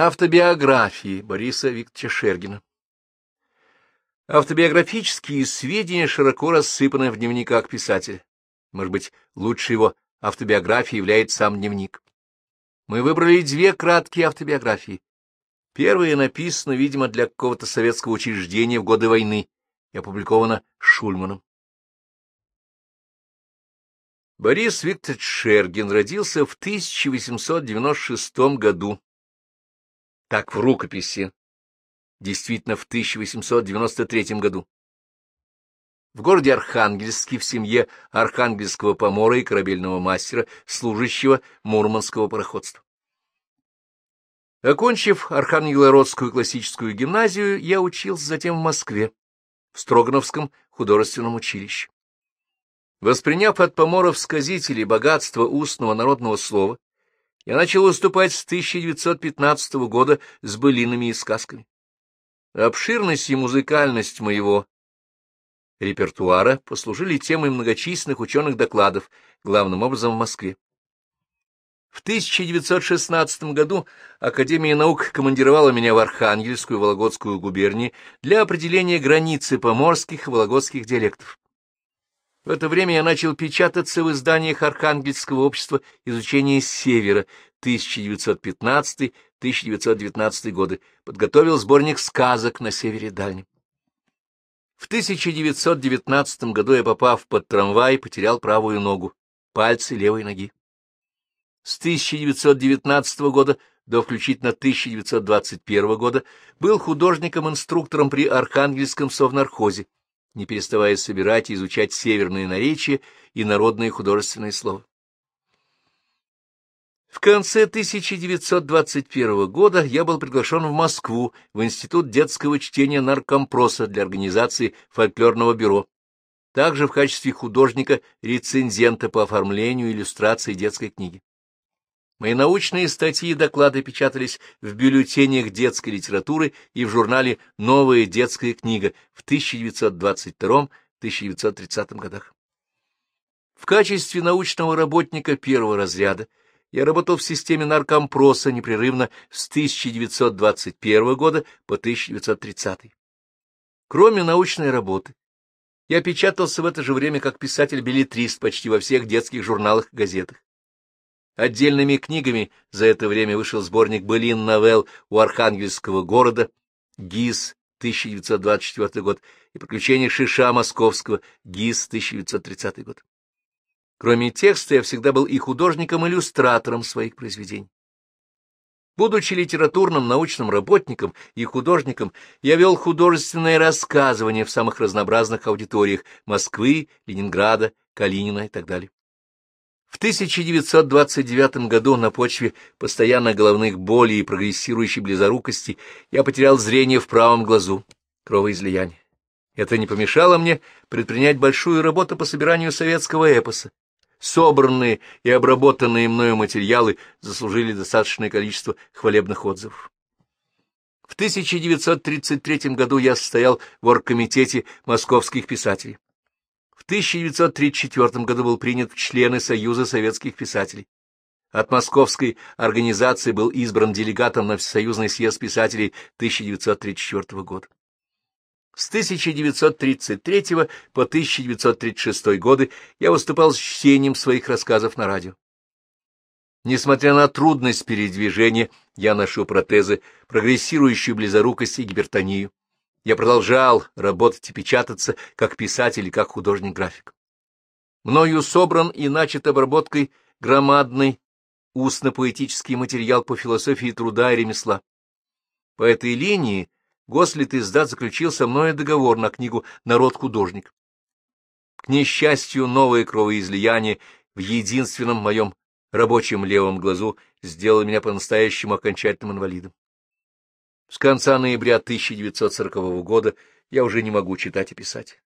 Автобиографии Бориса Викторовича Шергина Автобиографические сведения широко рассыпаны в дневниках писателя. Может быть, лучше его автобиографией является сам дневник. Мы выбрали две краткие автобиографии. Первая написана, видимо, для какого-то советского учреждения в годы войны и опубликована Шульманом. Борис Викторович Шергин родился в 1896 году так в рукописи, действительно в 1893 году. В городе Архангельске в семье архангельского помора и корабельного мастера, служащего Мурманского пароходства. Окончив Архангелородскую классическую гимназию, я учился затем в Москве, в Строгановском художественном училище. Восприняв от поморов сказителей богатство устного народного слова, я начал выступать с 1915 года с былинами и сказками. Обширность и музыкальность моего репертуара послужили темой многочисленных ученых докладов, главным образом в Москве. В 1916 году Академия наук командировала меня в Архангельскую и Вологодскую губернии для определения границы поморских и вологодских диалектов. В это время я начал печататься в изданиях Архангельского общества изучения Севера 1915-1919 годы, подготовил сборник сказок на Севере Дальнем. В 1919 году я, попав под трамвай, потерял правую ногу, пальцы левой ноги. С 1919 года до включительно 1921 года был художником-инструктором при Архангельском совнархозе, не переставая собирать и изучать северные наречия и народные художественные слова. В конце 1921 года я был приглашен в Москву в Институт детского чтения наркомпроса для организации фольклорного бюро, также в качестве художника-рецензента по оформлению и иллюстрации детской книги. Мои научные статьи и доклады печатались в бюллетенях детской литературы и в журнале «Новая детская книга» в 1922-1930 годах. В качестве научного работника первого разряда я работал в системе наркомпроса непрерывно с 1921 года по 1930. Кроме научной работы, я печатался в это же время как писатель-билетрист почти во всех детских журналах и газетах. Отдельными книгами за это время вышел сборник былин новелл у Архангельского города, ГИС, 1924 год, и «Приключения Шиша Московского», ГИС, 1930 год. Кроме текста, я всегда был и художником-иллюстратором своих произведений. Будучи литературным научным работником и художником, я вел художественное рассказывание в самых разнообразных аудиториях Москвы, Ленинграда, Калинина и так далее. В 1929 году на почве постоянно головных болей и прогрессирующей близорукости я потерял зрение в правом глазу, кровоизлияние. Это не помешало мне предпринять большую работу по собиранию советского эпоса. Собранные и обработанные мною материалы заслужили достаточное количество хвалебных отзывов. В 1933 году я состоял в оргкомитете московских писателей. 1934 году был принят в члены Союза советских писателей. От московской организации был избран делегатом на Всесоюзный съезд писателей 1934 года. С 1933 по 1936 годы я выступал с чтением своих рассказов на радио. Несмотря на трудность передвижения, я ношу протезы, прогрессирующую близорукость и гипертонию я продолжал работать и печататься как писатель и как художник-график. Мною собран и начат обработкой громадный устно-поэтический материал по философии труда и ремесла. По этой линии Гослит издат заключил со мной договор на книгу «Народ-художник». К несчастью, новое кровоизлияние в единственном моем рабочем левом глазу сделало меня по-настоящему окончательным инвалидом. С конца ноября 1940 года я уже не могу читать и писать.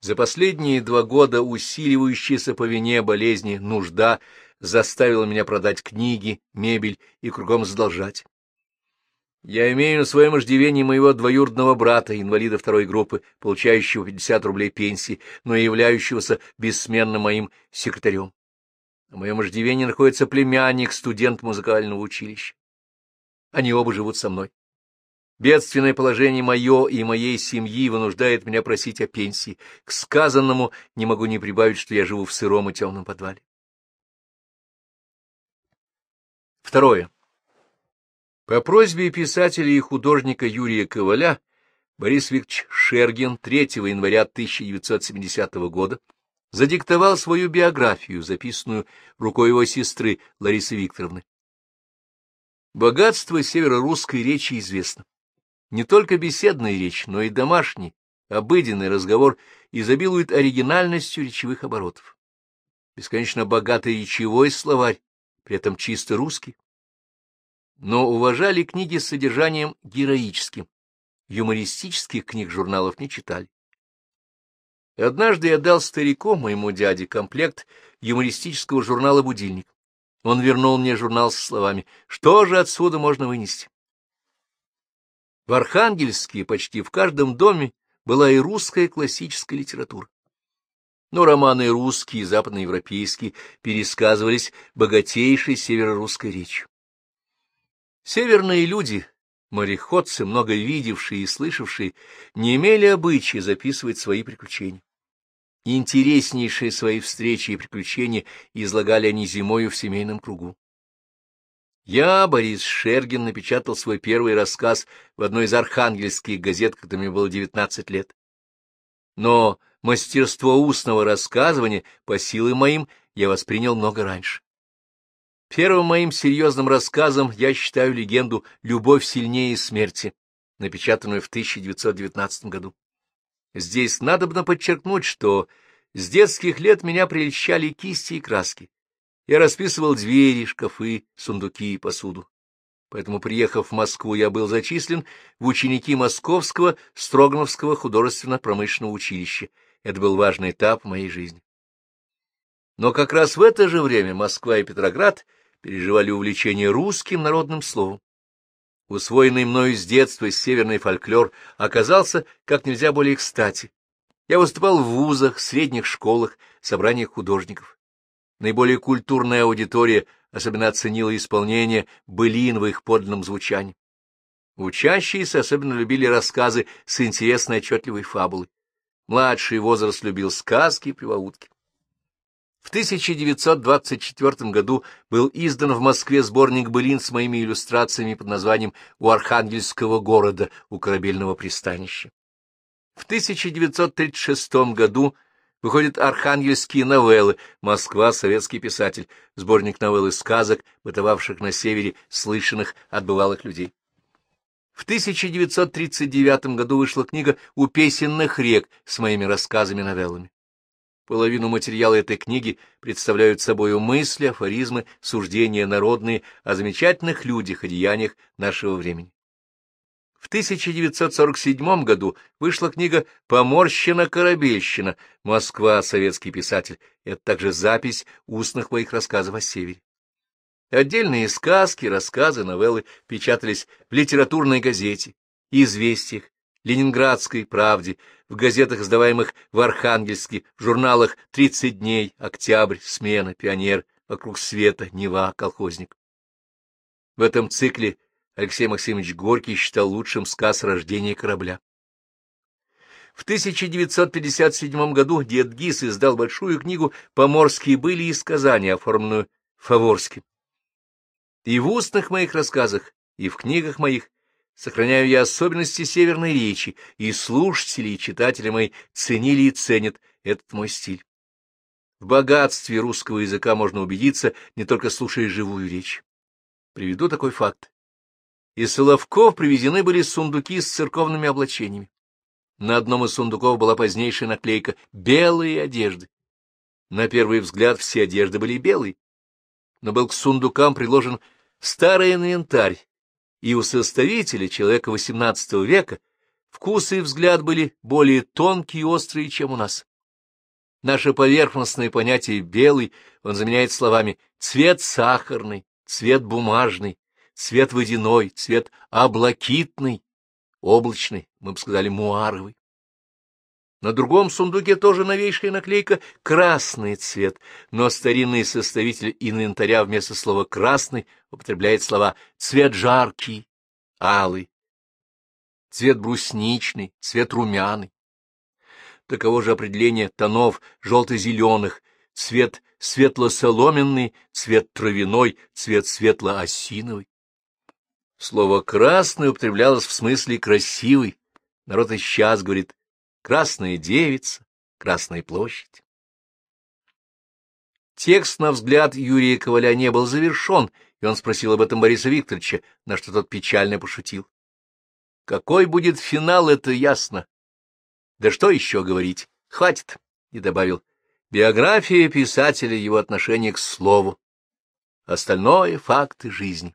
За последние два года усиливающаяся по вине болезни нужда заставила меня продать книги, мебель и кругом задолжать. Я имею на своем иждивении моего двоюродного брата, инвалида второй группы, получающего 50 рублей пенсии, но являющегося бессменным моим секретарем. На моем иждивении находится племянник, студент музыкального училища. Они оба живут со мной. Бедственное положение мое и моей семьи вынуждает меня просить о пенсии. К сказанному не могу не прибавить, что я живу в сыром и темном подвале. Второе. По просьбе писателя и художника Юрия Коваля Борис Викторович Шергин 3 января 1970 года задиктовал свою биографию, записанную рукой его сестры Ларисы Викторовны. Богатство северо-русской речи известно. Не только беседная речь, но и домашний, обыденный разговор изобилует оригинальностью речевых оборотов. Бесконечно богатый речевой словарь, при этом чисто русский. Но уважали книги с содержанием героическим. Юмористических книг журналов не читали. Однажды я дал старику, моему дяде, комплект юмористического журнала «Будильник». Он вернул мне журнал со словами «Что же отсюда можно вынести?» В Архангельске почти в каждом доме была и русская классическая литература. Но романы русские и западноевропейские пересказывались богатейшей северо-русской речью. Северные люди, мореходцы, много видевшие и слышавшие, не имели обычая записывать свои приключения. Интереснейшие свои встречи и приключения излагали они зимою в семейном кругу. Я, Борис Шергин, напечатал свой первый рассказ в одной из архангельских газет, когда мне было девятнадцать лет. Но мастерство устного рассказывания по силам моим я воспринял много раньше. Первым моим серьезным рассказом я считаю легенду «Любовь сильнее смерти», напечатанную в 1919 году. Здесь надобно подчеркнуть, что с детских лет меня прельщали кисти и краски. Я расписывал двери, шкафы, сундуки и посуду. Поэтому, приехав в Москву, я был зачислен в ученики Московского Строгановского художественно-промышленного училища. Это был важный этап моей жизни. Но как раз в это же время Москва и Петроград переживали увлечение русским народным словом. Усвоенный мною с детства северный фольклор оказался как нельзя более кстати. Я выступал в вузах, средних школах, собраниях художников. Наиболее культурная аудитория особенно оценила исполнение былин в их подлинном звучании. Учащиеся особенно любили рассказы с интересной отчетливой фабулой. Младший возраст любил сказки и привоутки. В 1924 году был издан в Москве сборник былин с моими иллюстрациями под названием «У Архангельского города, у корабельного пристанища». В 1936 году выходят архангельские новеллы «Москва. Советский писатель», сборник новелл и сказок, бытовавших на севере, слышанных от бывалых людей. В 1939 году вышла книга «У песенных рек» с моими рассказами-новеллами. Половину материала этой книги представляют собою мысли, афоризмы, суждения народные о замечательных людях и деяниях нашего времени. В 1947 году вышла книга «Поморщина-корабельщина. Москва. Советский писатель». Это также запись устных моих рассказов о Севере. Отдельные сказки, рассказы, новеллы печатались в литературной газете, известиях, Ленинградской правде, в газетах, сдаваемых в Архангельске, в журналах «30 дней», «Октябрь», «Смена», «Пионер», «Вокруг света», «Нева», «Колхозник». В этом цикле Алексей Максимович Горький считал лучшим сказ «Рождение корабля». В 1957 году дед Гис издал большую книгу «Поморские были и сказания», оформленную Фаворским. И в устных моих рассказах, и в книгах моих сохраняю я особенности северной речи, и слушатели и читатели мои ценили и ценят этот мой стиль. В богатстве русского языка можно убедиться, не только слушая живую речь. Приведу такой факт. Из Соловков привезены были сундуки с церковными облачениями. На одном из сундуков была позднейшая наклейка «Белые одежды». На первый взгляд все одежды были белые, но был к сундукам приложен старый инвентарь, и у составителя, человека XVIII века, вкус и взгляд были более тонкие и острые, чем у нас. Наше поверхностное понятие «белый» он заменяет словами «цвет сахарный», «цвет бумажный», цвет водяной, цвет облакитный, облачный, мы бы сказали, муаровый. На другом сундуке тоже новейшая наклейка «красный цвет», но старинный составитель инвентаря вместо слова «красный» употребляет слова «цвет жаркий», «алый», «цвет брусничный», «цвет румяный». Таково же определение тонов желто-зеленых, цвет светло-соломенный, цвет травяной, цвет светло-осиновый. Слово «красный» употреблялось в смысле «красивый». Народ и сейчас говорит Красная девица, Красная площадь. Текст, на взгляд Юрия Коваля, не был завершен, и он спросил об этом Бориса Викторовича, на что тот печально пошутил. Какой будет финал, это ясно. Да что еще говорить? Хватит, — и добавил. Биография писателя, его отношение к слову. Остальное — факты жизни.